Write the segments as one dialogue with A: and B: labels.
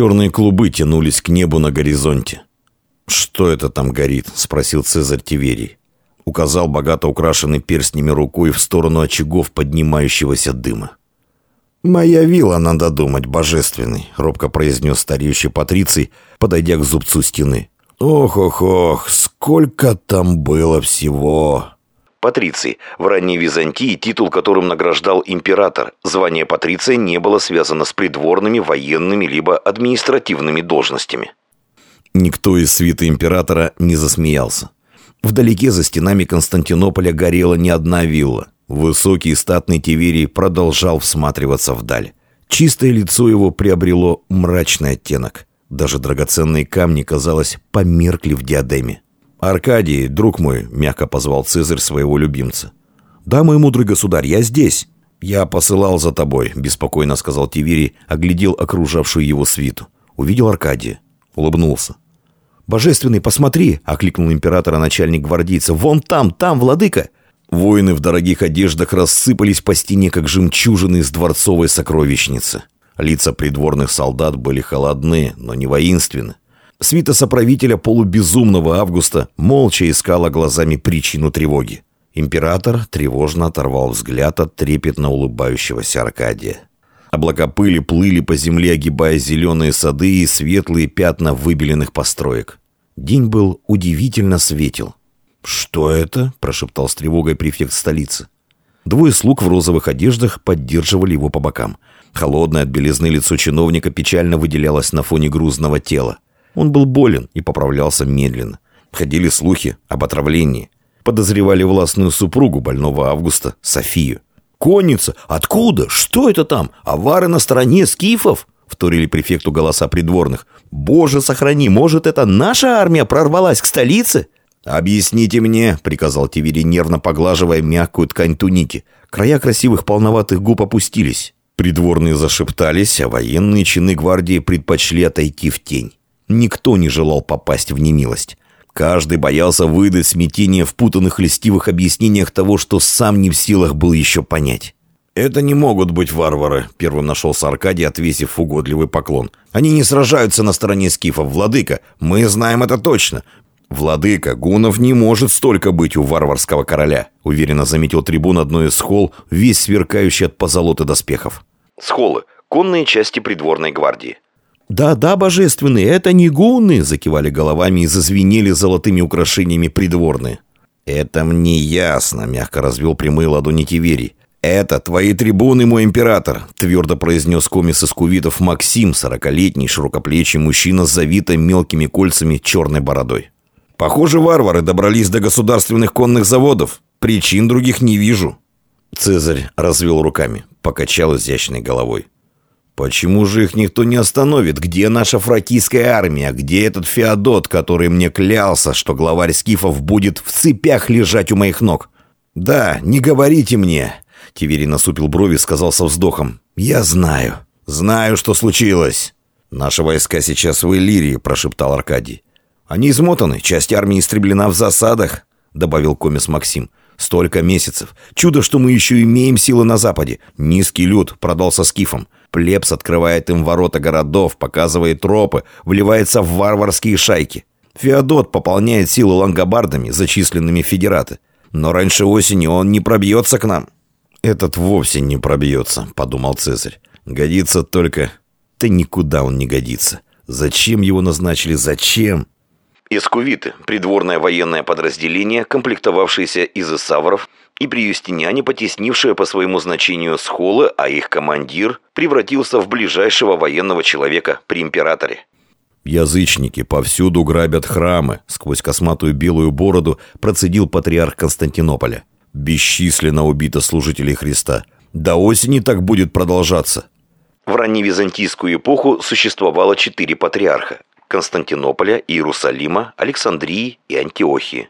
A: Черные клубы тянулись к небу на горизонте. «Что это там горит?» – спросил Цезарь Тиверий. Указал богато украшенный перстнями рукой в сторону очагов поднимающегося дыма. «Моя вилла, надо думать, божественный», — робко произнес стареющий Патриций, подойдя к зубцу стены. «Ох-ох-ох, сколько там было всего!»
B: Патриций. В ранней Византии титул, которым награждал император. Звание патриция не было связано с придворными, военными либо административными должностями.
A: Никто из свиты императора не засмеялся. Вдалеке за стенами Константинополя горела не одна вилла. Высокий статный Тиверий продолжал всматриваться вдаль. Чистое лицо его приобрело мрачный оттенок. Даже драгоценные камни, казалось, померкли в диадеме. «Аркадий, друг мой», — мягко позвал Цезарь своего любимца. «Да, мой мудрый государь, я здесь». «Я посылал за тобой», — беспокойно сказал Тиверий, оглядел окружавшую его свиту. Увидел Аркадия. Улыбнулся. «Божественный, посмотри!» — окликнул императора начальник гвардейца. «Вон там, там, владыка!» Воины в дорогих одеждах рассыпались по стене, как жемчужины из дворцовой сокровищницы. Лица придворных солдат были холодны, но не воинственны. Свита соправителя полубезумного Августа молча искала глазами причину тревоги. Император тревожно оторвал взгляд от трепетно улыбающегося Аркадия. Облака пыли плыли по земле, огибая зеленые сады и светлые пятна выбеленных построек. День был удивительно светел. «Что это?» – прошептал с тревогой префект столицы. Двое слуг в розовых одеждах поддерживали его по бокам. Холодное от белизны лицо чиновника печально выделялось на фоне грузного тела. Он был болен и поправлялся медленно. Ходили слухи об отравлении. Подозревали властную супругу больного Августа, Софию. «Конница? Откуда? Что это там? Авары на стороне скифов?» Вторили префекту голоса придворных. «Боже, сохрани, может, это наша армия прорвалась к столице?» «Объясните мне», — приказал Тивери, нервно поглаживая мягкую ткань туники. Края красивых полноватых губ опустились. Придворные зашептались, а военные чины гвардии предпочли отойти в тень. Никто не желал попасть в немилость. Каждый боялся выдать смятение в путанных листивых объяснениях того, что сам не в силах был еще понять. «Это не могут быть варвары», — первым нашелся Аркадий, отвесив угодливый поклон. «Они не сражаются на стороне скифов, владыка. Мы знаем это точно. «Владыка, гунов не может столько быть у варварского короля», уверенно заметил трибун одной из схол, весь сверкающий от позолоты доспехов.
B: Схолы – конные части придворной гвардии.
A: «Да-да, божественные, это не гунны!» – закивали головами и зазвенели золотыми украшениями придворные. «Это мне ясно», – мягко развел прямые ладони Тиверий. «Это твои трибуны, мой император», – твердо произнес комис из кувитов Максим, сорокалетний, широкоплечий мужчина с завитой мелкими кольцами черной бородой. Похоже, варвары добрались до государственных конных заводов. Причин других не вижу». Цезарь развел руками, покачал изящной головой. «Почему же их никто не остановит? Где наша фракийская армия? Где этот Феодот, который мне клялся, что главарь скифов будет в цепях лежать у моих ног?» «Да, не говорите мне!» Тиверий насупил брови и сказал со вздохом. «Я знаю. Знаю, что случилось». «Наши войска сейчас в Иллирии», – прошептал Аркадий. Они измотаны, часть армии истреблена в засадах», — добавил комис Максим. «Столько месяцев. Чудо, что мы еще имеем силы на западе. Низкий люд продался скифом. Плебс открывает им ворота городов, показывает тропы, вливается в варварские шайки. Феодот пополняет силы лангобардами, зачисленными федераты. Но раньше осени он не пробьется к нам». «Этот вовсе не пробьется», — подумал Цезарь. «Годится только...» «Да никуда он не годится. Зачем его назначили? Зачем?»
B: Эскувиты – придворное военное подразделение, комплектовавшееся из эсавров, и при Юстиниане потеснившее по своему значению схолы, а их командир превратился в ближайшего военного человека при императоре.
A: «Язычники повсюду грабят храмы», — сквозь косматую белую бороду процедил патриарх Константинополя. «Бесчисленно убито служителей Христа. До осени так будет продолжаться».
B: В ранневизантийскую эпоху существовало четыре патриарха Константинополя, Иерусалима, Александрии и Антиохии.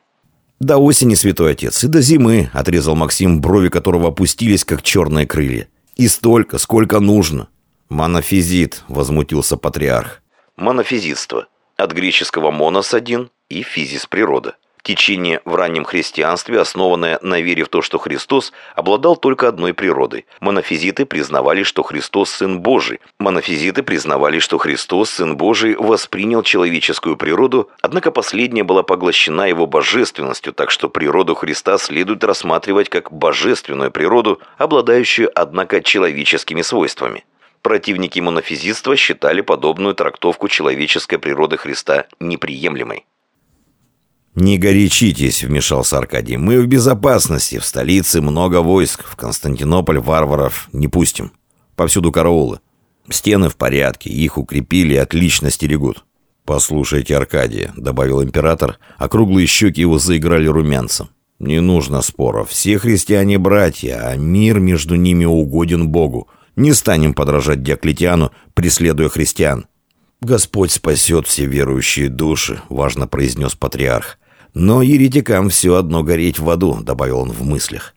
A: «До осени, святой отец, и до зимы», — отрезал Максим, брови которого опустились, как черные крылья. «И столько, сколько нужно». «Монофизит», — возмутился патриарх.
B: Монофизитство. От греческого «монос» — один и «физис» — природа. Течение в раннем христианстве, основанное на вере в то, что Христос обладал только одной природой. Монофизиты признавали, что Христос – Сын Божий. Монофизиты признавали, что Христос, Сын Божий, воспринял человеческую природу, однако последняя была поглощена его божественностью, так что природу Христа следует рассматривать как божественную природу, обладающую, однако, человеческими свойствами. Противники монофизитства считали подобную трактовку человеческой природы Христа неприемлемой.
A: «Не горячитесь», — вмешался Аркадий. «Мы в безопасности. В столице много войск. В Константинополь варваров не пустим. Повсюду караулы. Стены в порядке. Их укрепили и отлично стерегут». «Послушайте, Аркадия», — добавил император, а круглые щеки его заиграли румянцем. «Не нужно споров. Все христиане братья, а мир между ними угоден Богу. Не станем подражать Диоклетиану, преследуя христиан». «Господь спасет все верующие души», — важно произнес патриарх. «Но еретикам все одно гореть в аду», — добавил он в мыслях.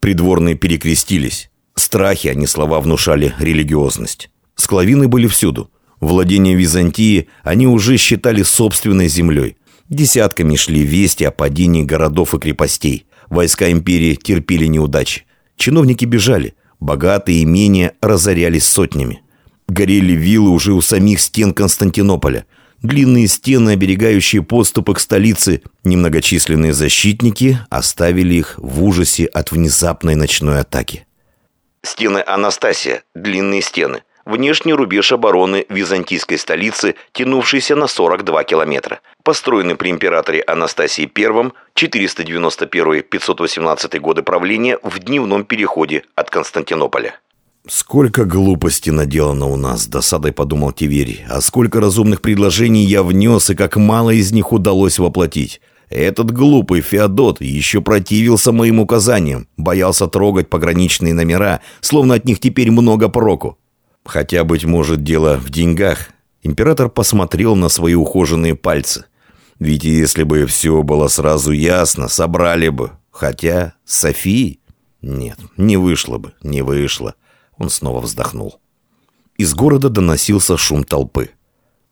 A: Придворные перекрестились. Страхи, а не слова, внушали религиозность. Склавины были всюду. Владения Византии они уже считали собственной землей. Десятками шли вести о падении городов и крепостей. Войска империи терпели неудачи. Чиновники бежали. Богатые имения разорялись сотнями. Горели виллы уже у самих стен Константинополя. Длинные стены, оберегающие подступы к столице, немногочисленные защитники оставили их в ужасе от внезапной ночной атаки.
B: Стены Анастасия, длинные стены. Внешний рубеж обороны византийской столицы, тянувшийся на 42 километра. Построены при императоре Анастасии I 491-518 годы правления в дневном переходе от Константинополя.
A: «Сколько глупости наделано у нас», — досадой подумал Тиверий. «А сколько разумных предложений я внес, и как мало из них удалось воплотить. Этот глупый Феодот еще противился моим указаниям, боялся трогать пограничные номера, словно от них теперь много проку. Хотя, быть может, дело в деньгах. Император посмотрел на свои ухоженные пальцы. Ведь если бы все было сразу ясно, собрали бы. Хотя Софии... Нет, не вышло бы, не вышло. Он снова вздохнул. Из города доносился шум толпы.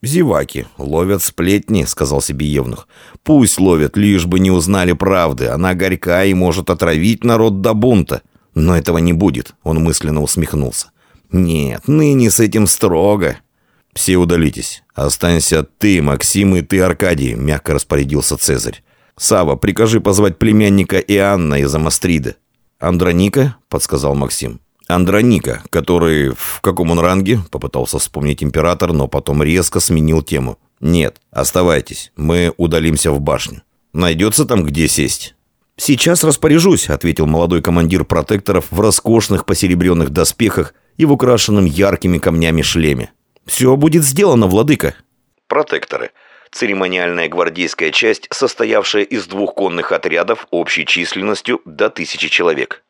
A: «Зеваки, ловят сплетни», — сказал себе Евнух. «Пусть ловят, лишь бы не узнали правды. Она горька и может отравить народ до бунта. Но этого не будет», — он мысленно усмехнулся. «Нет, ныне с этим строго». «Все удалитесь. Останься ты, Максим, и ты, Аркадий», — мягко распорядился Цезарь. Сава, прикажи позвать племянника Иоанна из Амастрида». «Андроника?» — подсказал Максим. Андроника, который в каком он ранге, попытался вспомнить император, но потом резко сменил тему. Нет, оставайтесь, мы удалимся в башню. Найдется там где сесть? «Сейчас распоряжусь», — ответил молодой командир протекторов в роскошных посеребренных доспехах и в украшенном яркими камнями шлеме. «Все будет сделано, владыка».
B: Протекторы. Церемониальная гвардейская часть, состоявшая из двух конных отрядов общей численностью до тысячи человек.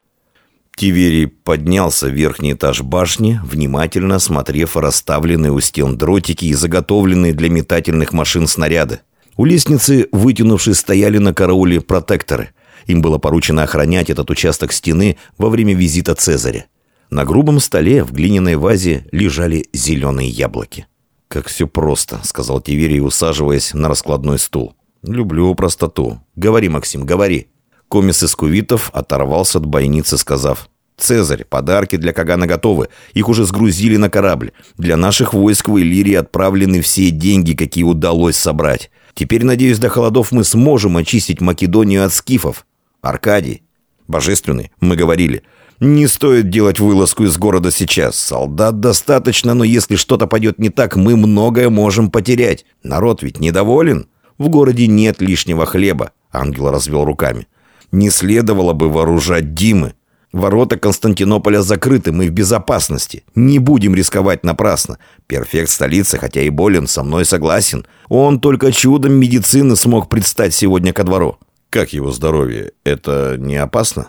A: Тиверий поднялся в верхний этаж башни, внимательно осмотрев расставленные у стен дротики и заготовленные для метательных машин снаряды. У лестницы, вытянувшись, стояли на карауле протекторы. Им было поручено охранять этот участок стены во время визита Цезаря. На грубом столе в глиняной вазе лежали зеленые яблоки. «Как все просто», — сказал Тиверий, усаживаясь на раскладной стул. «Люблю простоту. Говори, Максим, говори». Комис из кувитов оторвался от бойницы, сказав, «Цезарь, подарки для Кагана готовы. Их уже сгрузили на корабль. Для наших войск в Иллирии отправлены все деньги, какие удалось собрать. Теперь, надеюсь, до холодов мы сможем очистить Македонию от скифов. Аркадий, божественный, мы говорили, не стоит делать вылазку из города сейчас. Солдат достаточно, но если что-то пойдет не так, мы многое можем потерять. Народ ведь недоволен. В городе нет лишнего хлеба. Ангел развел руками. Не следовало бы вооружать Димы. Ворота Константинополя закрыты, мы в безопасности. Не будем рисковать напрасно. Перфект столицы, хотя и болен, со мной согласен. Он только чудом медицины смог предстать сегодня ко двору. Как его здоровье? Это не опасно?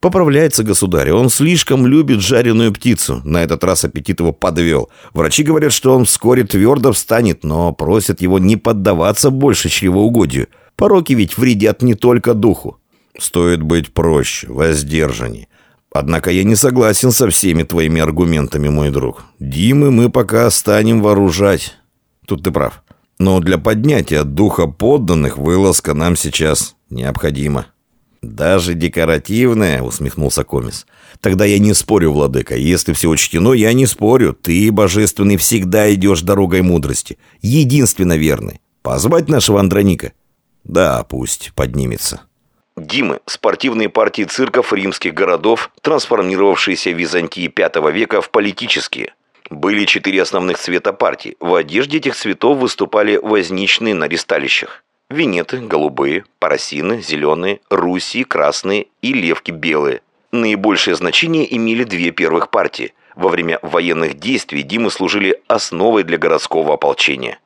A: Поправляется государь. Он слишком любит жареную птицу. На этот раз аппетит его подвел. Врачи говорят, что он вскоре твердо встанет, но просят его не поддаваться больше чревоугодию. Пороки ведь вредят не только духу. Стоит быть проще, воздержанней. Однако я не согласен со всеми твоими аргументами, мой друг. Димы мы пока станем вооружать. Тут ты прав. Но для поднятия духа подданных вылазка нам сейчас Необходимо. «Даже декоративное?» — усмехнулся Комис. «Тогда я не спорю, владыка. Если все учтено, я не спорю. Ты, божественный, всегда идешь дорогой мудрости. Единственно верный. Позвать нашего Андроника?» «Да, пусть поднимется».
B: Димы – спортивные партии цирков римских городов, трансформировавшиеся в Византии V века в политические. Были четыре основных цвета партий. В одежде этих цветов выступали возничные на ристалищах. Винеты – голубые, парасины – зеленые, руси – красные и левки – белые. Наибольшее значение имели две первых партии. Во время военных действий Димы служили основой для городского ополчения.